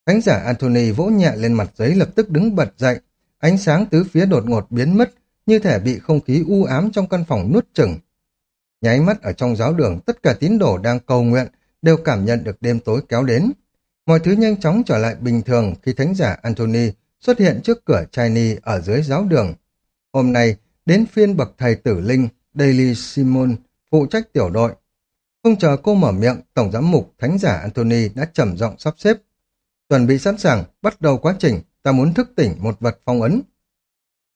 Thánh giả Anthony vỗ nhẹ lên mặt giấy lập tức đứng bật dậy, ánh sáng tứ phía đột ngột biến mất, như thể bị không khí u ám trong căn phòng nuốt chửng. Nháy mắt ở trong giáo đường, tất cả tín đồ đang cầu nguyện, đều cảm nhận được đêm tối kéo đến. Mọi thứ nhanh chóng trở lại bình thường khi thánh giả Anthony xuất hiện trước cửa Chinese ở dưới giáo đường. Hôm nay, đến phiên bậc thầy tử linh Daily Simon phụ trách tiểu đội. Không chờ cô mở miệng, Tổng giám mục Thánh giả Anthony đã trầm giọng sắp xếp. Chuẩn bị sẵn sàng, bắt đầu quá trình, ta muốn thức tỉnh một vật phong ấn.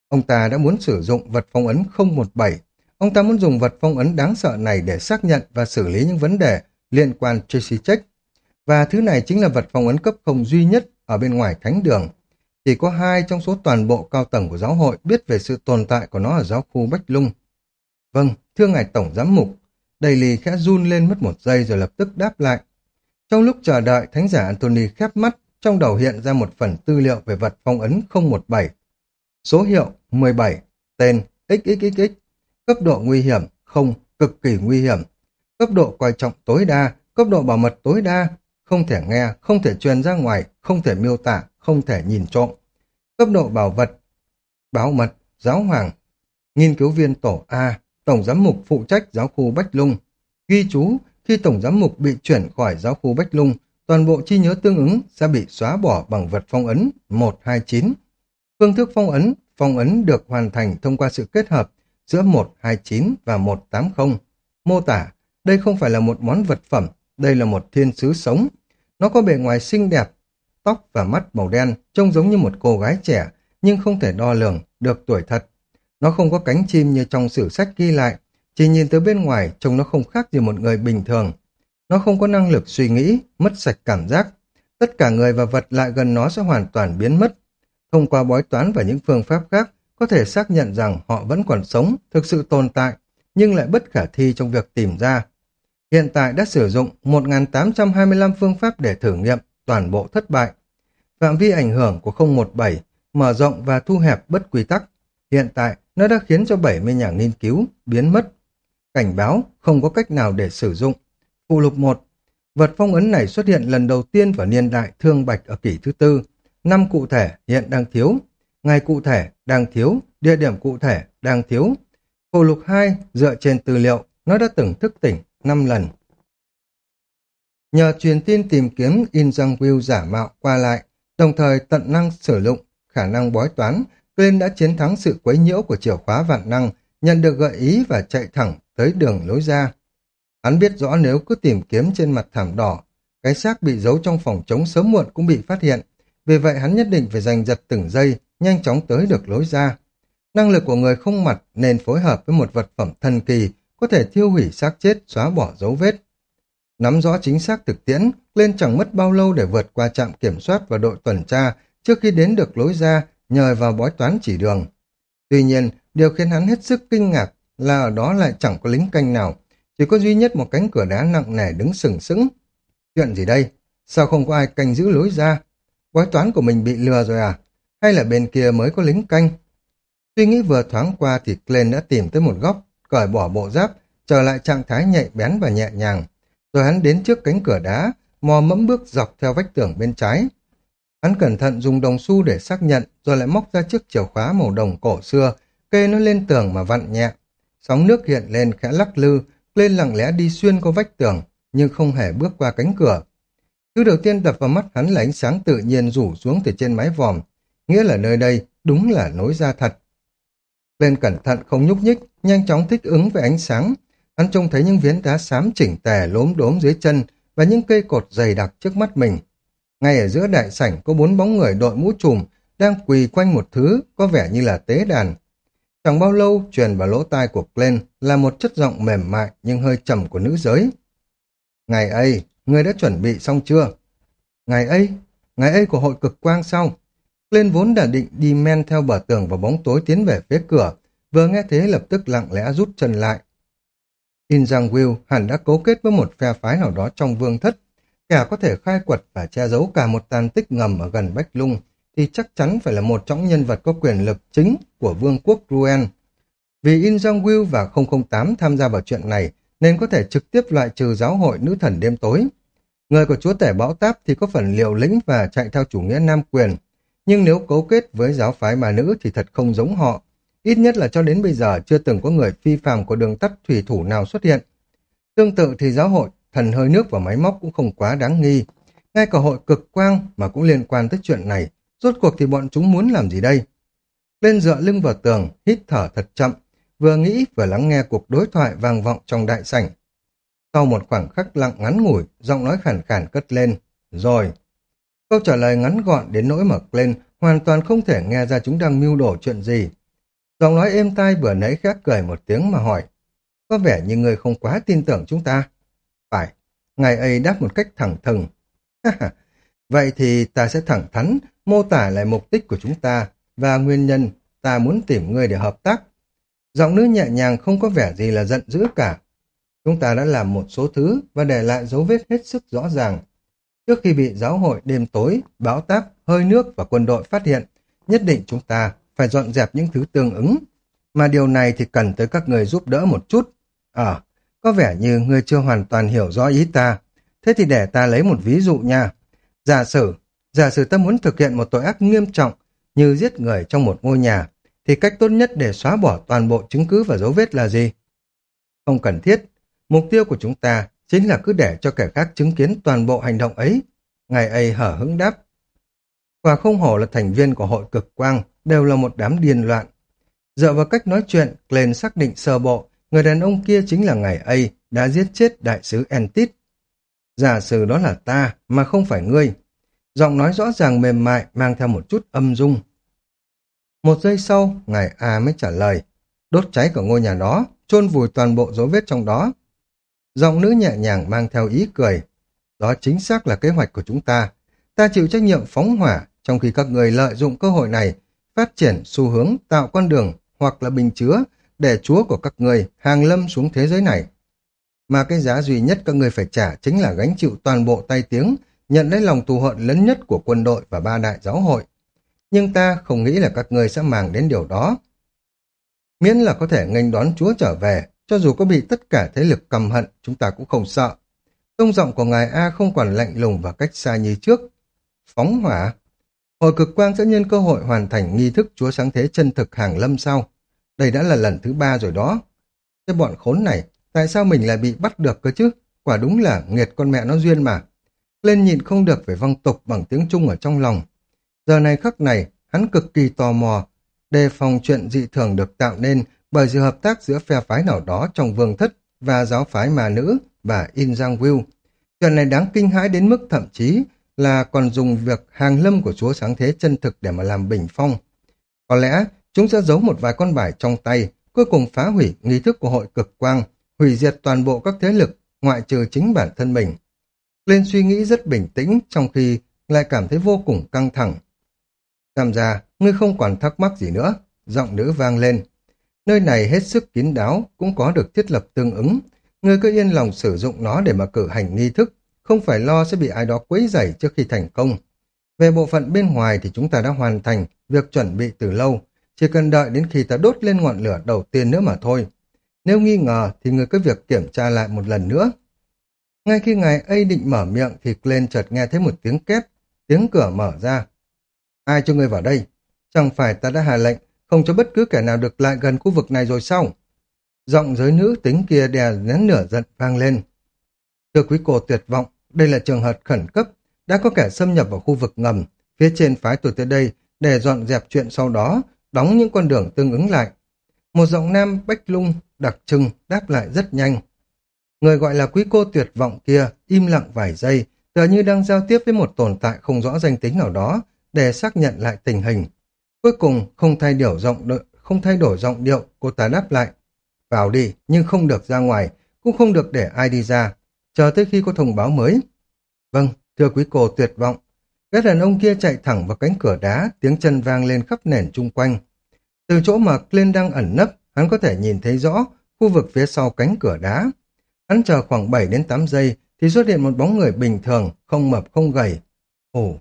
Ông ta đã muốn sử dụng vật phong ấn 017. Ông ta muốn dùng vật phong ấn đáng sợ này để xác nhận và xử lý những vấn đề liên quan Tracy Check. Và thứ này chính là vật phong ấn cấp không duy nhất ở bên ngoài thánh đường. Chỉ có hai trong số toàn bộ cao tầng của giáo hội biết về sự tồn tại của nó ở giáo khu Bách Lung. Vâng, thưa ngài Tổng Giám Mục, Đầy lì khẽ run lên mất một giây rồi lập tức đáp lại. Trong lúc chờ đợi, thánh giả Anthony khép mắt, trong đầu hiện ra một phần tư liệu về vật phong ấn 017. Số hiệu 17, tên XXXX, cấp độ nguy hiểm 0 cực kỳ nguy hiểm, cấp độ coi trọng tối đa, cấp độ bảo mật tối đa, không thể nghe, không thể truyền ra ngoài, không thể miêu tả, không thể nhìn trộm. Cấp độ bảo vật, báo mật, giáo hoàng, nghiên cứu viên tổ A, tổng giám mục phụ trách giáo khu Bách Lung. Ghi chú, khi tổng giám mục bị chuyển khỏi giáo khu Bách Lung, toàn bộ chi nhớ tương ứng sẽ bị xóa bỏ bằng vật phong ấn 129. Phương thức phong ấn, phong ấn được hoàn thành thông qua sự kết hợp giữa 129 và 180. Mô tả, đây không phải là một món vật phẩm, đây là một thiên sứ sống. Nó có bề ngoài xinh đẹp, tóc và mắt màu đen, trông giống như một cô gái trẻ, nhưng không thể đo lường được tuổi thật. Nó không có cánh chim như trong sử sách ghi lại, chỉ nhìn từ bên ngoài trông nó không khác gì một người bình thường. Nó không có năng lực suy nghĩ, mất sạch cảm giác. Tất cả người và vật lại gần nó sẽ hoàn toàn biến mất. Thông qua bói toán và những phương pháp khác, có thể xác nhận rằng họ vẫn còn sống, thực sự tồn tại, nhưng lại bất khả thi trong việc tìm ra. Hiện tại đã sử dụng 1.825 phương pháp để thử nghiệm, toàn bộ thất bại. Phạm vi ảnh hưởng của 017 mở rộng và thu hẹp bất quy tắc. Hiện tại, nó đã khiến cho 70 nhà nghiên cứu biến mất. Cảnh báo không có cách nào để sử dụng. Phụ lục 1. Vật phong ấn này xuất hiện lần đầu tiên vào niên đại thương bạch ở kỷ thứ tư. Năm cụ thể hiện đang thiếu. Ngày cụ thể đang thiếu. Địa điểm cụ thể đang thiếu. Phụ lục 2 dựa trên tư liệu nó đã từng thức tỉnh 5 lần. Nhờ truyền tin tìm kiếm In Jung Will giả mạo qua lại, đồng thời tận năng sử dụng khả năng bói toán Tuyên đã chiến thắng sự quấy nhiễu của chìa khóa vạn năng, nhận được gợi ý và chạy thẳng tới đường lối ra. Hắn biết rõ nếu cứ tìm kiếm trên mặt thảm đỏ, cái xác bị giấu trong phòng chống sớm muộn cũng bị phát hiện. Vì vậy hắn nhất định phải giành giật từng giây, nhanh chóng tới được lối ra. Năng lực của người không mặt nên phối hợp với một vật phẩm thần kỳ có thể thiêu hủy xác chết, xóa bỏ dấu vết. Nắm rõ chính xác thực tiễn, lên chẳng mất bao lâu để vượt qua trạm kiểm soát và đội tuần tra trước khi đến được lối ra nhờ vào bói toán chỉ đường. Tuy nhiên, điều khiến hắn hết sức kinh ngạc là ở đó lại chẳng có lính canh nào, chỉ có duy nhất một cánh cửa đá nặng nề đứng sừng sững. Chuyện gì đây? Sao không có ai canh giữ lối ra? Bói toán của mình bị lừa rồi à? Hay là bên kia mới có lính canh? Suy nghĩ vừa thoáng qua thì Glenn đã tìm tới một góc, cởi bỏ bộ giáp, trở lại trạng thái nhạy bén và nhẹ nhàng. Rồi hắn đến trước cánh cửa đá, mò mẫm bước dọc theo vách tường bên trái. Hắn cẩn thận dùng đồng xu để xác nhận, rồi lại móc ra chiếc chìa khóa màu đồng cổ xưa, kê nó lên tường mà vặn nhẹ. Sóng nước hiện lên khẽ lắc lư, lên lặng lẽ đi xuyên qua vách tường, nhưng không hề bước qua cánh cửa. Thứ đầu tiên đập vào mắt hắn là ánh sáng tự nhiên rủ xuống từ trên mái vòm, nghĩa là nơi đây đúng là nối ra thật. Lên cẩn thận không nhúc nhích, nhanh chóng thích ứng với ánh sáng. Hắn trông thấy những viến đá xám chỉnh tề lốm đốm dưới chân và những cây cột dày đặc trước mắt mình. Ngay ở giữa đại sảnh có bốn bóng người đội mũ trùm đang quỳ quanh một thứ có vẻ như là tế đàn. Chẳng bao lâu truyền vào lỗ tai của Glenn là một chất giọng mềm mại nhưng hơi trầm của nữ giới. Ngày ấy, người đã chuẩn bị xong chưa? Ngày ấy? Ngày ấy của hội cực quang sau. Glenn vốn đã định đi men theo bờ tường và bóng tối tiến về phía cửa, vừa nghe thế lập tức lặng lẽ rút chân lại. In rằng Will hẳn đã cấu kết với một phe phái nào đó trong vương thất, kẻ có thể khai quật và che giấu cả một tàn tích ngầm ở gần Bách Lung, thì chắc chắn phải là một trong nhân vật có quyền lực chính của vương quốc Ruen. Vì In Jong Will và 008 tham gia vào chuyện này, nên có thể trực tiếp loại trừ giáo hội nữ thần đêm tối. Người của chúa tể bão táp thì có phần liều lĩnh và chạy theo chủ nghĩa nam quyền, nhưng nếu cấu kết với giáo phái mà nữ thì thật không giống họ. Ít nhất là cho đến bây giờ chưa từng có người phi phàm của đường tắt thủy thủ nào xuất hiện. Tương tự thì giáo hội, thần hơi nước và máy móc cũng không quá đáng nghi. Ngay cả hội cực quang mà cũng liên quan tới chuyện này, rốt cuộc thì bọn chúng muốn làm gì đây? Lên dựa lưng vào tường, hít thở thật chậm, vừa nghĩ vừa lắng nghe cuộc đối thoại vang vọng trong đại sảnh. Sau một khoảng khắc lặng ngắn ngủi, giọng nói khản khản cất lên. Rồi. Câu trả lời ngắn gọn đến nỗi mở lên, hoàn toàn không thể nghe ra chúng đang mưu đổ chuyện gì. Giọng nói êm tai vừa nãy khác cười một tiếng mà hỏi. Có vẻ như người không quá tin tưởng chúng ta. Phải. Ngài ấy đáp một cách thẳng thừng. Vậy thì ta sẽ thẳng thắn, mô tả lại mục đích của chúng ta và nguyên nhân ta muốn tìm người để hợp tác. Giọng nữ nhẹ nhàng không có vẻ gì là giận dữ cả. Chúng ta đã làm một số thứ và để lại dấu vết hết sức rõ ràng. Trước khi bị giáo hội đêm tối, bão táp, hơi nước và quân đội phát hiện, nhất định chúng ta phải dọn dẹp những thứ tương ứng. Mà điều này thì cần tới các người giúp đỡ một chút. Ờ, có vẻ như ngươi chưa hoàn toàn hiểu rõ ý ta. Thế thì để ta lấy một ví dụ nha. Giả sử, giả sử ta muốn thực hiện một tội ác nghiêm trọng như giết người trong một ngôi nhà, thì cách tốt nhất để xóa bỏ toàn bộ chứng cứ và dấu vết là gì? Không cần thiết. Mục tiêu của chúng ta chính là cứ để cho kẻ khác chứng kiến toàn bộ hành động ấy. Ngài ấy hở hứng đáp. Và không hổ là thành viên của hội cực quang, đều là một đám điên loạn. Dựa vào cách nói chuyện, Glenn xác định sơ bộ, người đàn ông kia chính là ngài ấy đã giết chết đại sứ Entit. Giả sử đó là ta, mà không phải ngươi. Giọng nói rõ ràng mềm mại, mang theo một chút âm dung. Một giây sau, ngài A mới trả lời. Đốt cháy cả ngôi nhà đó, chôn vùi toàn bộ dấu vết trong đó. Giọng nữ nhẹ nhàng mang theo ý cười. Đó chính xác là kế hoạch của chúng ta. Ta chịu trách nhiệm phóng hỏa, trong khi các người lợi dụng cơ hội này, phát triển xu hướng tạo con đường hoặc là bình chứa để chúa của các người hàng lâm xuống thế giới này. Mà cái giá duy nhất các người phải trả chính là gánh chịu toàn bộ tay tiếng, nhận lấy lòng thù hận lớn nhất của quân đội và ba đại giáo hội. Nhưng ta không nghĩ là các người sẽ màng đến điều đó. Miễn là có thể nghênh đón chúa trở về, cho dù có bị tất cả thế lực cầm hận, chúng ta cũng không sợ. Tông giọng của ngài A không còn lạnh lùng và cách xa như trước. Phóng hỏa. Hồi cực quang sẽ nhân cơ hội hoàn thành nghi thức chúa sáng thế chân thực hàng lâm sau. Đây đã là lần thứ ba rồi đó. Cái bọn khốn này, tại sao mình lại bị bắt được cơ chứ? Quả đúng là nghiệt con mẹ nó duyên mà. Lên nhịn không được phải văng tục bằng tiếng Trung ở trong lòng. Giờ này khắc này, hắn cực kỳ tò mò, đề phòng chuyện dị thường được tạo nên bởi sự hợp tác giữa phe phái nào đó trong vương thất và giáo phái mà nữ và In Giang Will. Chuyện này đáng kinh hãi đến mức thậm chí là còn dùng việc hàng lâm của chúa sáng thế chân thực để mà làm bình phong. Có lẽ chúng sẽ giấu một vài con bài trong tay, cuối cùng phá hủy nghi thức của hội cực quang, hủy diệt toàn bộ các thế lực, ngoại trừ chính bản thân mình. Lên suy nghĩ rất bình tĩnh trong khi lại cảm thấy vô cùng căng thẳng. Tham gia, ngươi không còn thắc mắc gì nữa, giọng nữ vang lên. Nơi này hết sức kín đáo, cũng có được thiết lập tương ứng. Ngươi cứ yên lòng sử dụng nó để mà cử hành nghi thức, không phải lo sẽ bị ai đó quấy rầy trước khi thành công. Về bộ phận bên ngoài thì chúng ta đã hoàn thành việc chuẩn bị từ lâu, chỉ cần đợi đến khi ta đốt lên ngọn lửa đầu tiên nữa mà thôi. Nếu nghi ngờ thì người cứ việc kiểm tra lại một lần nữa. Ngay khi ngài A định mở miệng thì Glenn chợt nghe thấy một tiếng kép, tiếng cửa mở ra. Ai cho ngươi vào đây? Chẳng phải ta đã hạ lệnh không cho bất cứ kẻ nào được lại gần khu vực này rồi sao? Giọng giới nữ tính kia đè nén nửa giận vang lên. Thưa quý cô tuyệt vọng, đây là trường hợp khẩn cấp, đã có kẻ xâm nhập vào khu vực ngầm, phía trên phái tôi tới đây để dọn dẹp chuyện sau đó, đóng những con đường tương ứng lại. Một giọng nam bách lung, đặc trưng, đáp lại rất nhanh. Người gọi là quý cô tuyệt vọng kia im lặng vài giây, tựa như đang giao tiếp với một tồn tại không rõ danh tính nào đó để xác nhận lại tình hình. Cuối cùng không thay đổi giọng không thay đổi giọng điệu, cô ta đáp lại. Vào đi, nhưng không được ra ngoài, cũng không được để ai đi ra. Chờ tới khi có thông báo mới. Vâng, thưa quý cô tuyệt vọng. Cái đàn ông kia chạy thẳng vào cánh cửa đá, tiếng chân vang lên khắp nền chung quanh. Từ chỗ mà Clint đang ẩn nấp, hắn có thể nhìn thấy rõ khu vực phía sau cánh cửa đá. Hắn chờ khoảng 7 đến 8 giây thì xuất hiện một bóng người bình thường, không mập không gầy. Ồ,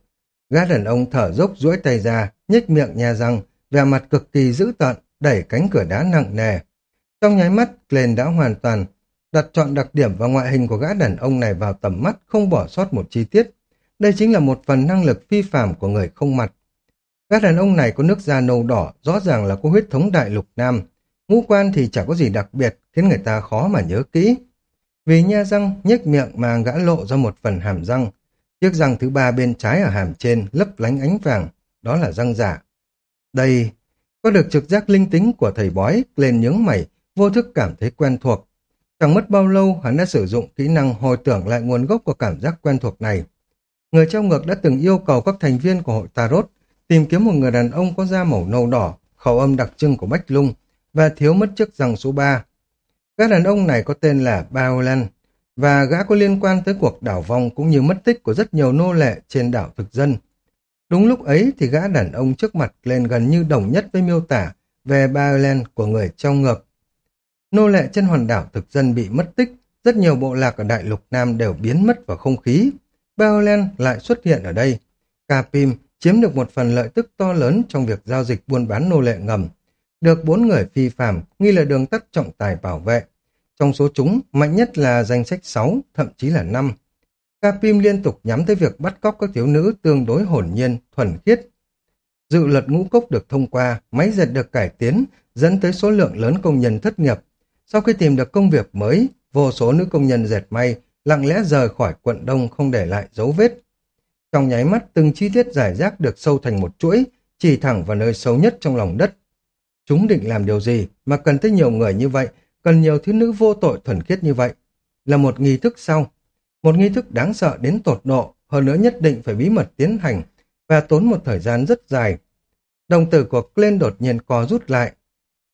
gã đàn ông thở dốc duỗi tay ra, nhếch miệng nhà răng, vẻ mặt cực kỳ dữ tợn, đẩy cánh cửa đá nặng nề. Trong nháy mắt, Glenn đã hoàn toàn đặt chọn đặc điểm và ngoại hình của gã đàn ông này vào tầm mắt, không bỏ sót một chi tiết. Đây chính là một phần năng lực phi phạm của người không mặt. Các đàn ông này có nước da nâu đỏ, rõ ràng là có huyết thống đại lục nam. Ngũ quan thì chẳng có gì đặc biệt, khiến người ta khó mà nhớ kỹ. Vì nha răng, nhếch miệng mà gã lộ ra một phần hàm răng. Chiếc răng thứ ba bên trái ở hàm trên lấp lánh ánh vàng, đó là răng giả. Đây, có được trực giác linh tính của thầy bói, lên nhướng mày, vô thức cảm thấy quen thuộc. Chẳng mất bao lâu, hắn đã sử dụng kỹ năng hồi tưởng lại nguồn gốc của cảm giác quen thuộc này. Người trong ngược đã từng yêu cầu các thành viên của hội Tarot tìm kiếm một người đàn ông có da màu nâu đỏ, khẩu âm đặc trưng của Bách Lung và thiếu mất chiếc răng số 3. Các đàn ông này có tên là Baolan và gã có liên quan tới cuộc đảo vong cũng như mất tích của rất nhiều nô lệ trên đảo thực dân. Đúng lúc ấy thì gã đàn ông trước mặt lên gần như đồng nhất với miêu tả về Baolan của người trong ngược. Nô lệ trên hòn đảo thực dân bị mất tích, rất nhiều bộ lạc ở đại lục Nam đều biến mất vào không khí. Beolen lại xuất hiện ở đây. Capim chiếm được một phần lợi tức to lớn trong việc giao dịch buôn bán nô lệ ngầm. Được bốn người phi phạm, nghi là đường tắt trọng tài bảo vệ. Trong số chúng, mạnh nhất là danh sách 6, thậm chí là 5. Capim liên tục nhắm tới việc bắt cóc các thiếu nữ tương đối hồn nhiên, thuần khiết. Dự luật ngũ cốc được thông qua, máy dệt được cải tiến, dẫn tới số lượng lớn công nhân thất nghiệp. Sau khi tìm được công việc mới, vô số nữ công nhân dệt may lặng lẽ rời khỏi quận đông không để lại dấu vết. Trong nháy mắt, từng chi tiết giải rác được sâu thành một chuỗi, chỉ thẳng vào nơi sâu nhất trong lòng đất. Chúng định làm điều gì mà cần tới nhiều người như vậy, cần nhiều thiếu nữ vô tội thuần khiết như vậy? Là một nghi thức sau. Một nghi thức đáng sợ đến tột độ, hơn nữa nhất định phải bí mật tiến hành và tốn một thời gian rất dài. Đồng tử của Glenn đột nhiên co rút lại.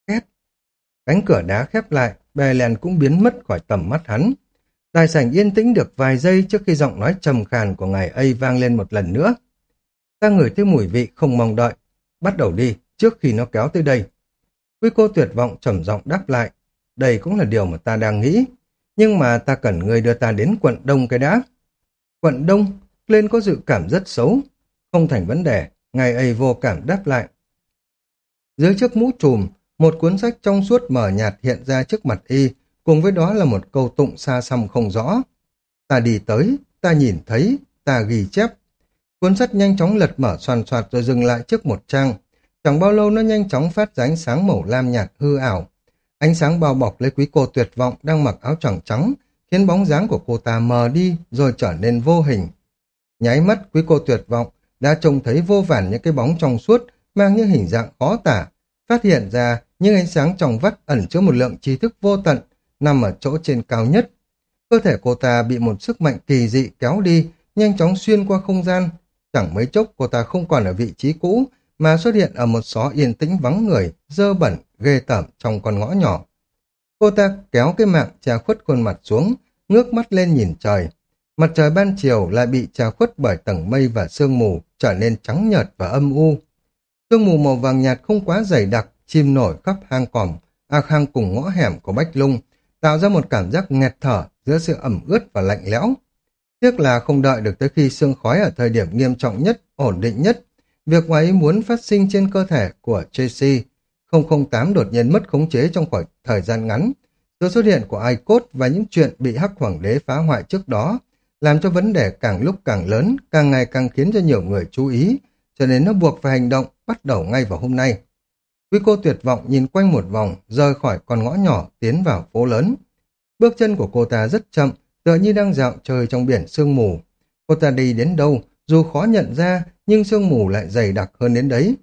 Két. Cánh cửa đá khép lại, Belen cũng biến mất khỏi tầm mắt hắn. Đại sảnh yên tĩnh được vài giây trước khi giọng nói trầm khàn của ngài ấy vang lên một lần nữa. Ta ngửi thấy mùi vị không mong đợi. Bắt đầu đi, trước khi nó kéo tới đây. Quý cô tuyệt vọng trầm giọng đáp lại. Đây cũng là điều mà ta đang nghĩ. Nhưng mà ta cần người đưa ta đến quận Đông cái đã. Quận Đông, lên có dự cảm rất xấu. Không thành vấn đề, ngài ấy vô cảm đáp lại. Dưới chiếc mũ trùm, một cuốn sách trong suốt mở nhạt hiện ra trước mặt y, cùng với đó là một câu tụng xa xăm không rõ. Ta đi tới, ta nhìn thấy, ta ghi chép. Cuốn sách nhanh chóng lật mở soàn soạt rồi dừng lại trước một trang. Chẳng bao lâu nó nhanh chóng phát ra ánh sáng màu lam nhạt hư ảo. Ánh sáng bao bọc lấy quý cô tuyệt vọng đang mặc áo choàng trắng, khiến bóng dáng của cô ta mờ đi rồi trở nên vô hình. Nháy mắt quý cô tuyệt vọng đã trông thấy vô vàn những cái bóng trong suốt mang những hình dạng khó tả, phát hiện ra những ánh sáng trong vắt ẩn chứa một lượng trí thức vô tận nằm ở chỗ trên cao nhất. Cơ thể cô ta bị một sức mạnh kỳ dị kéo đi, nhanh chóng xuyên qua không gian. Chẳng mấy chốc cô ta không còn ở vị trí cũ, mà xuất hiện ở một xó yên tĩnh vắng người, dơ bẩn, ghê tởm trong con ngõ nhỏ. Cô ta kéo cái mạng che khuất khuôn mặt xuống, ngước mắt lên nhìn trời. Mặt trời ban chiều lại bị che khuất bởi tầng mây và sương mù, trở nên trắng nhợt và âm u. Sương mù màu vàng nhạt không quá dày đặc, chim nổi khắp hang còm, à hang cùng ngõ hẻm của Bách Lung, tạo ra một cảm giác nghẹt thở giữa sự ẩm ướt và lạnh lẽo. Tiếc là không đợi được tới khi xương khói ở thời điểm nghiêm trọng nhất, ổn định nhất. Việc ngoài ý muốn phát sinh trên cơ thể của JC 008 đột nhiên mất khống chế trong khoảng thời gian ngắn. Sự xuất hiện của ai cốt và những chuyện bị hắc hoàng đế phá hoại trước đó làm cho vấn đề càng lúc càng lớn, càng ngày càng khiến cho nhiều người chú ý, cho nên nó buộc phải hành động bắt đầu ngay vào hôm nay. Quý cô tuyệt vọng nhìn quanh một vòng, rời khỏi con ngõ nhỏ tiến vào phố lớn. Bước chân của cô ta rất chậm, tựa như đang dạo chơi trong biển sương mù. Cô ta đi đến đâu, dù khó nhận ra, nhưng sương mù lại dày đặc hơn đến đấy.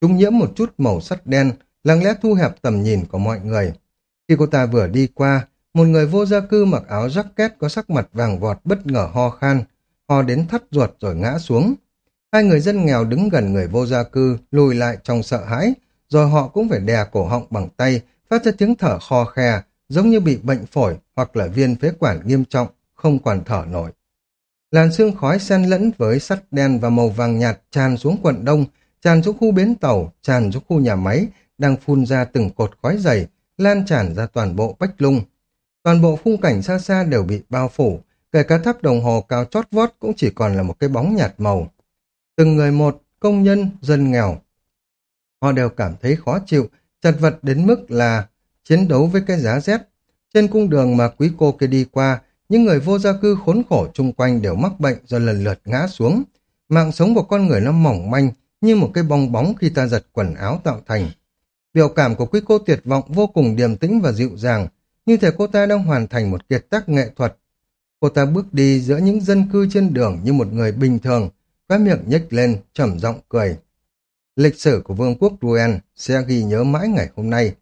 Chúng nhiễm một chút màu sắt đen, lặng lẽ thu hẹp tầm nhìn của mọi người. Khi cô ta vừa đi qua, một người vô gia cư mặc áo jacket có sắc mặt vàng vọt bất ngờ ho khan, ho đến thắt ruột rồi ngã xuống. Hai người dân nghèo đứng gần người vô gia cư, lùi lại trong sợ hãi, rồi họ cũng phải đè cổ họng bằng tay, phát ra tiếng thở kho khe, giống như bị bệnh phổi hoặc là viên phế quản nghiêm trọng, không còn thở nổi. Làn sương khói xen lẫn với sắt đen và màu vàng nhạt tràn xuống quận đông, tràn xuống khu bến tàu, tràn xuống khu nhà máy, đang phun ra từng cột khói dày, lan tràn ra toàn bộ bách lung. Toàn bộ khung cảnh xa xa đều bị bao phủ, kể cả tháp đồng hồ cao chót vót cũng chỉ còn là một cái bóng nhạt màu. Từng người một, công nhân, dân nghèo, Họ đều cảm thấy khó chịu, chật vật đến mức là chiến đấu với cái giá rét. Trên cung đường mà quý cô kia đi qua, những người vô gia cư khốn khổ chung quanh đều mắc bệnh do lần lượt ngã xuống. Mạng sống của con người nó mỏng manh, như một cái bong bóng khi ta giật quần áo tạo thành. Biểu cảm của quý cô tuyệt vọng vô cùng điềm tĩnh và dịu dàng, như thể cô ta đang hoàn thành một kiệt tác nghệ thuật. Cô ta bước đi giữa những dân cư trên đường như một người bình thường, khóe miệng nhếch lên, trầm giọng cười. Lịch sử của vương quốc Ruen sẽ ghi nhớ mãi ngày hôm nay.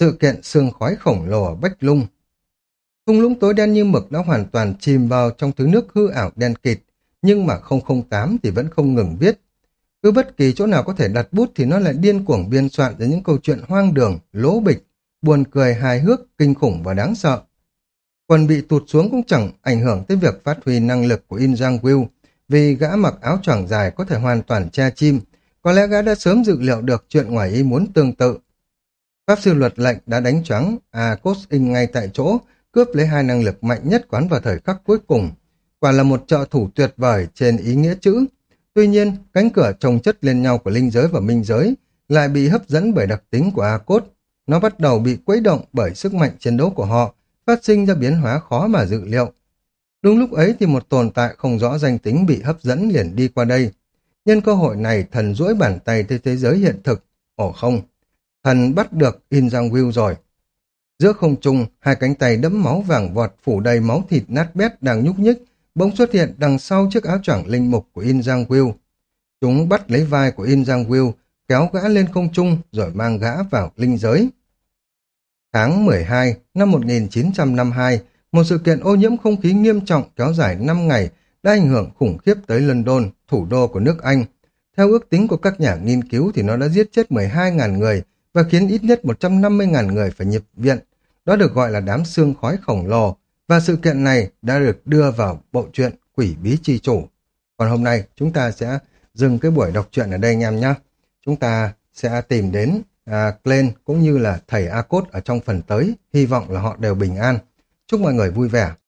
Sự kiện sương khói khổng lồ ở Bách Lung. Thung lũng tối đen như mực đã hoàn toàn chìm vào trong thứ nước hư ảo đen kịt, nhưng mà 008 thì vẫn không ngừng viết. Cứ bất kỳ chỗ nào có thể đặt bút thì nó lại điên cuồng biên soạn ra những câu chuyện hoang đường, lố bịch, buồn cười hài hước, kinh khủng và đáng sợ. Quần bị tụt xuống cũng chẳng ảnh hưởng tới việc phát huy năng lực của In Jang Will, vì gã mặc áo choàng dài có thể hoàn toàn che chim, có lẽ gã đã sớm dự liệu được chuyện ngoài ý muốn tương tự. Pháp sư luật lệnh đã đánh choáng Akos In ngay tại chỗ, cướp lấy hai năng lực mạnh nhất quán vào thời khắc cuối cùng. Quả là một trợ thủ tuyệt vời trên ý nghĩa chữ. Tuy nhiên, cánh cửa trồng chất lên nhau của linh giới và minh giới lại bị hấp dẫn bởi đặc tính của Akos. Nó bắt đầu bị quấy động bởi sức mạnh chiến đấu của họ, phát sinh ra biến hóa khó mà dự liệu. Đúng lúc ấy thì một tồn tại không rõ danh tính bị hấp dẫn liền đi qua đây. Nhân cơ hội này thần duỗi bàn tay tới thế giới hiện thực. Ồ không, thần bắt được In Giang Will rồi. Giữa không trung, hai cánh tay đẫm máu vàng vọt phủ đầy máu thịt nát bét đang nhúc nhích, bỗng xuất hiện đằng sau chiếc áo choàng linh mục của In Giang Will. Chúng bắt lấy vai của In Giang Will, kéo gã lên không trung rồi mang gã vào linh giới. Tháng 12 năm 1952, một sự kiện ô nhiễm không khí nghiêm trọng kéo dài 5 ngày đã ảnh hưởng khủng khiếp tới London, thủ đô của nước Anh. Theo ước tính của các nhà nghiên cứu thì nó đã giết chết 12.000 người và khiến ít nhất 150.000 người phải nhập viện. Đó được gọi là đám xương khói khổng lồ và sự kiện này đã được đưa vào bộ truyện Quỷ Bí Chi Chủ. Còn hôm nay chúng ta sẽ dừng cái buổi đọc truyện ở đây anh em nhé. Chúng ta sẽ tìm đến à, Glenn cũng như là thầy A Cốt ở trong phần tới. Hy vọng là họ đều bình an. Chúc mọi người vui vẻ.